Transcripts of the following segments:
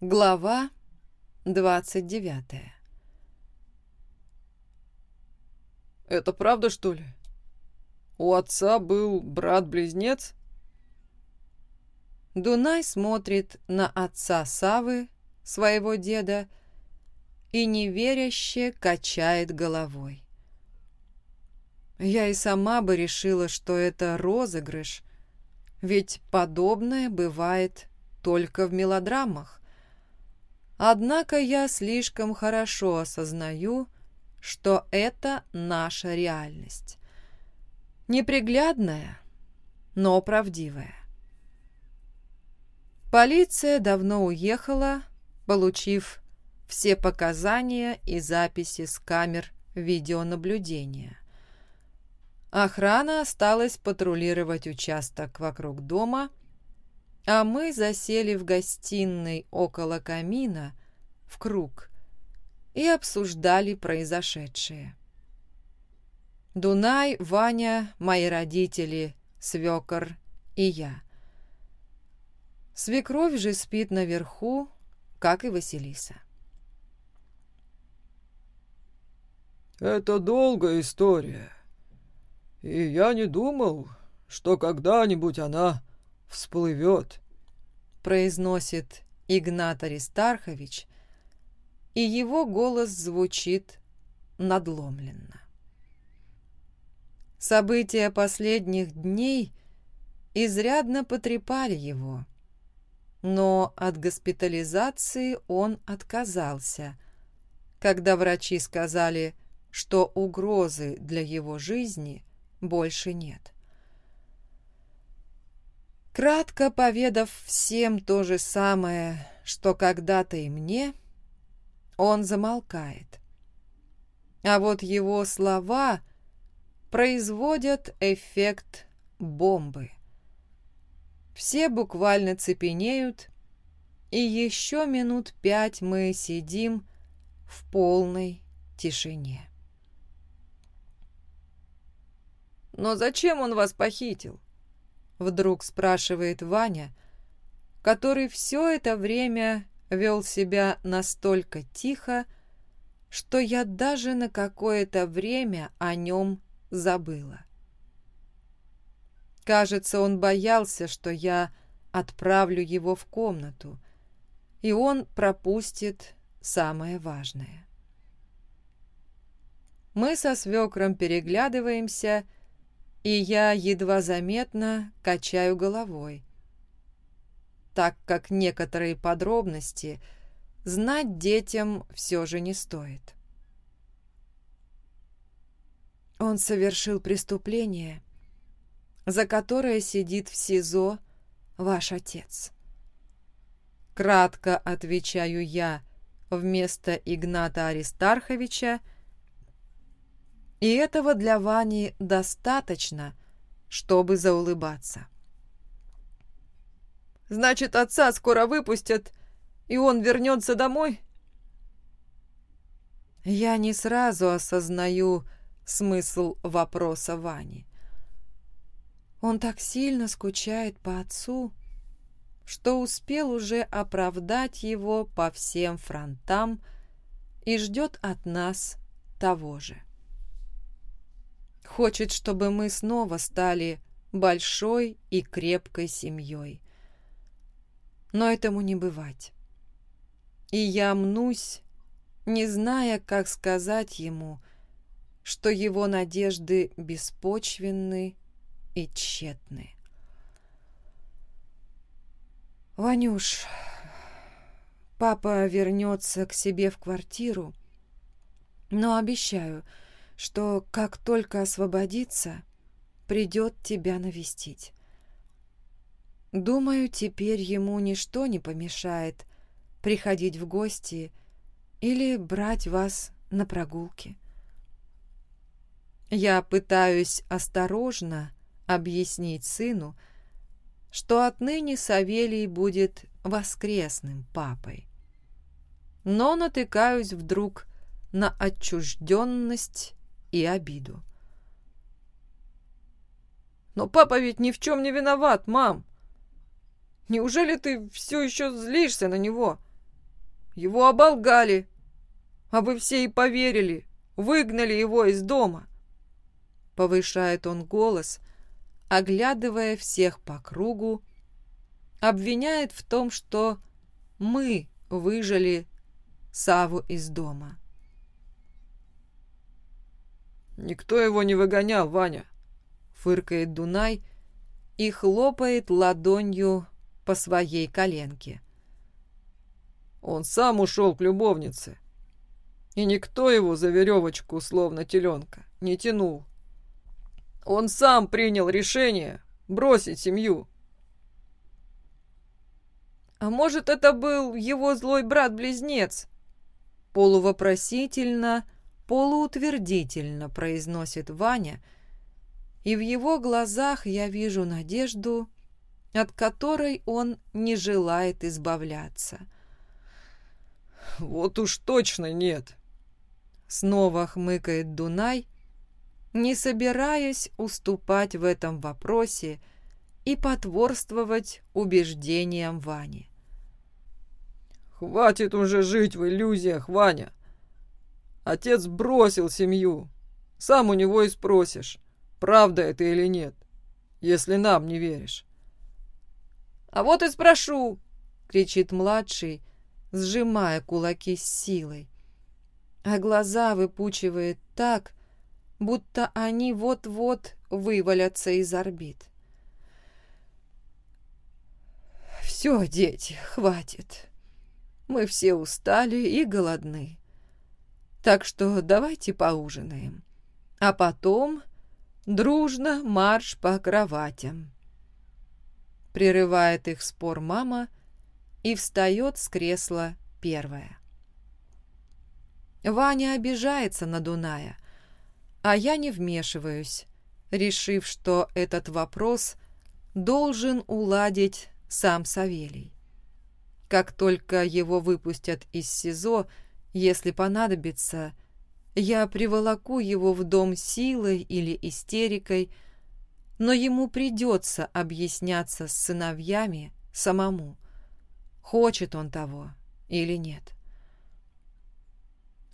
Глава 29 «Это правда, что ли? У отца был брат-близнец?» Дунай смотрит на отца Савы, своего деда, и неверяще качает головой. Я и сама бы решила, что это розыгрыш, ведь подобное бывает только в мелодрамах. Однако я слишком хорошо осознаю, что это наша реальность. Неприглядная, но правдивая. Полиция давно уехала, получив все показания и записи с камер видеонаблюдения. Охрана осталась патрулировать участок вокруг дома – а мы засели в гостиной около камина в круг и обсуждали произошедшее. Дунай, Ваня, мои родители, свекор и я. Свекровь же спит наверху, как и Василиса. «Это долгая история, и я не думал, что когда-нибудь она всплывет», — произносит Игнат Аристархович, и его голос звучит надломленно. События последних дней изрядно потрепали его, но от госпитализации он отказался, когда врачи сказали, что угрозы для его жизни больше нет. Кратко поведав всем то же самое, что когда-то и мне, он замолкает. А вот его слова производят эффект бомбы. Все буквально цепенеют, и еще минут пять мы сидим в полной тишине. «Но зачем он вас похитил?» Вдруг спрашивает Ваня, который все это время вел себя настолько тихо, что я даже на какое-то время о нем забыла. Кажется, он боялся, что я отправлю его в комнату, и он пропустит самое важное. Мы со свекром переглядываемся и я едва заметно качаю головой, так как некоторые подробности знать детям все же не стоит. Он совершил преступление, за которое сидит в СИЗО ваш отец. Кратко отвечаю я вместо Игната Аристарховича, и этого для Вани достаточно, чтобы заулыбаться. «Значит, отца скоро выпустят, и он вернется домой?» Я не сразу осознаю смысл вопроса Вани. Он так сильно скучает по отцу, что успел уже оправдать его по всем фронтам и ждет от нас того же. Хочет, чтобы мы снова стали большой и крепкой семьей. Но этому не бывать. И я мнусь, не зная, как сказать ему, что его надежды беспочвенны и тщетны. «Ванюш, папа вернется к себе в квартиру, но обещаю, что как только освободится, придет тебя навестить. Думаю, теперь ему ничто не помешает приходить в гости или брать вас на прогулки. Я пытаюсь осторожно объяснить сыну, что отныне Савелий будет воскресным папой. Но натыкаюсь вдруг на отчужденность и обиду. «Но папа ведь ни в чем не виноват, мам! Неужели ты все еще злишься на него? его оболгали. А вы все и поверили, выгнали его из дома. Повышает он голос, оглядывая всех по кругу, обвиняет в том, что мы выжили Саву из дома. «Никто его не выгонял, Ваня», — фыркает Дунай и хлопает ладонью по своей коленке. Он сам ушел к любовнице. И никто его за веревочку, словно теленка, не тянул. Он сам принял решение бросить семью. А может, это был его злой брат-близнец? Полувопросительно, полуутвердительно произносит Ваня, и в его глазах я вижу надежду, от которой он не желает избавляться. «Вот уж точно нет!» Снова хмыкает Дунай, не собираясь уступать в этом вопросе и потворствовать убеждениям Вани. «Хватит уже жить в иллюзиях, Ваня! Отец бросил семью. Сам у него и спросишь, правда это или нет, если нам не веришь». «А вот и спрошу!» — кричит младший, сжимая кулаки с силой. А глаза выпучивает так, будто они вот-вот вывалятся из орбит. «Все, дети, хватит. Мы все устали и голодны. Так что давайте поужинаем. А потом дружно марш по кроватям». Прерывает их спор мама и встает с кресла первая. Ваня обижается на Дуная, а я не вмешиваюсь, решив, что этот вопрос должен уладить сам Савелий. Как только его выпустят из СИЗО, если понадобится, я приволоку его в дом силой или истерикой, но ему придется объясняться с сыновьями самому хочет он того или нет.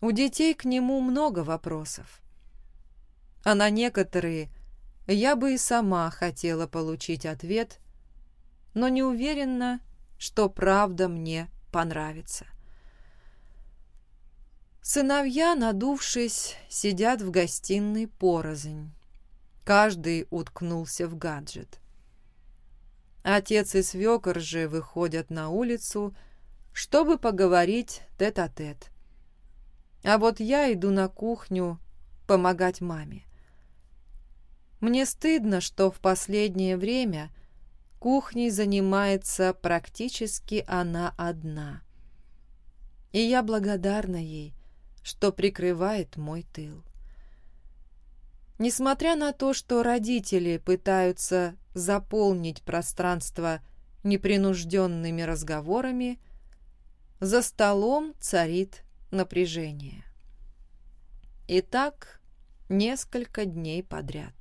У детей к нему много вопросов. А на некоторые я бы и сама хотела получить ответ, но не уверена, что правда мне понравится. Сыновья, надувшись, сидят в гостиной порознь. Каждый уткнулся в гаджет. Отец и свекор же выходят на улицу, чтобы поговорить тет-а-тет. -тет. А вот я иду на кухню помогать маме. Мне стыдно, что в последнее время кухней занимается практически она одна. И я благодарна ей, что прикрывает мой тыл. Несмотря на то, что родители пытаются заполнить пространство непринужденными разговорами, за столом царит напряжение. И так несколько дней подряд.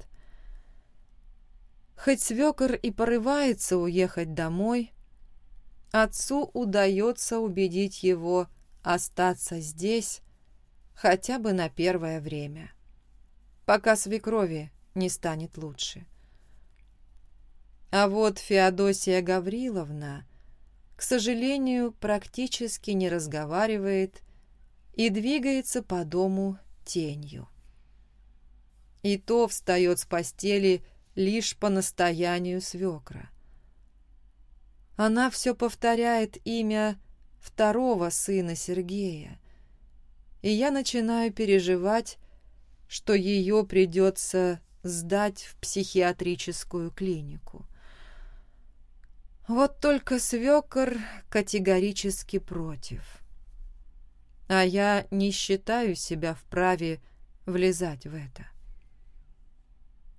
Хоть свекор и порывается уехать домой, отцу удается убедить его остаться здесь хотя бы на первое время, пока свекрови не станет лучше. А вот Феодосия Гавриловна, к сожалению, практически не разговаривает и двигается по дому тенью. И то встает с постели лишь по настоянию свекра. Она все повторяет имя второго сына Сергея, и я начинаю переживать, что ее придется сдать в психиатрическую клинику. Вот только свекор категорически против. А я не считаю себя вправе влезать в это.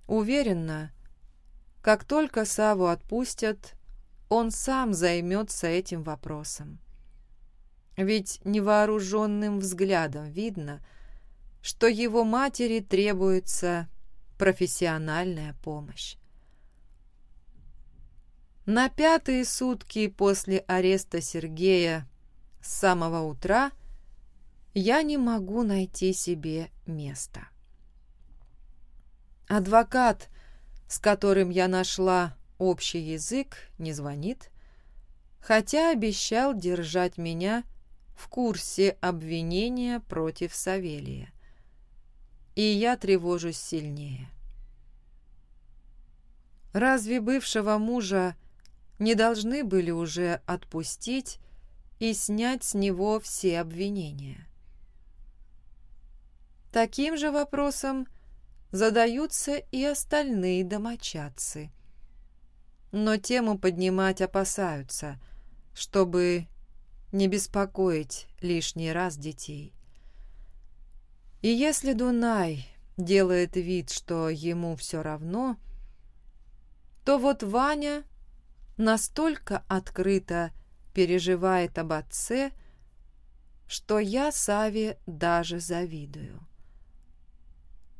Уверена, как только Саву отпустят, он сам займется этим вопросом. Ведь невооруженным взглядом видно, что его матери требуется профессиональная помощь. На пятые сутки после ареста Сергея с самого утра я не могу найти себе места. Адвокат, с которым я нашла общий язык, не звонит, хотя обещал держать меня в курсе обвинения против Савелия. И я тревожусь сильнее. Разве бывшего мужа не должны были уже отпустить и снять с него все обвинения? Таким же вопросом задаются и остальные домочадцы. Но тему поднимать опасаются, чтобы не беспокоить лишний раз детей. И если Дунай делает вид, что ему все равно, то вот Ваня настолько открыто переживает об отце, что я Саве даже завидую.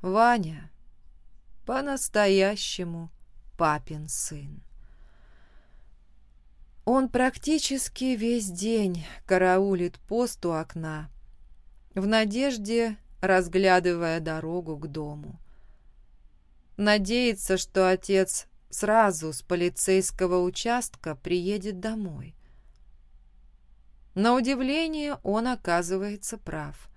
Ваня по-настоящему папин сын. Он практически весь день караулит пост у окна, в надежде, разглядывая дорогу к дому. Надеется, что отец сразу с полицейского участка приедет домой. На удивление он оказывается прав.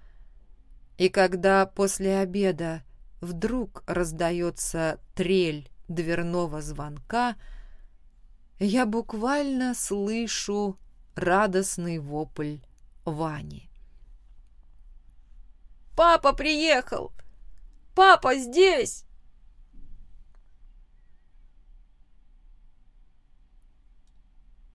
И когда после обеда вдруг раздается трель дверного звонка, я буквально слышу радостный вопль Вани. «Папа приехал! Папа здесь!»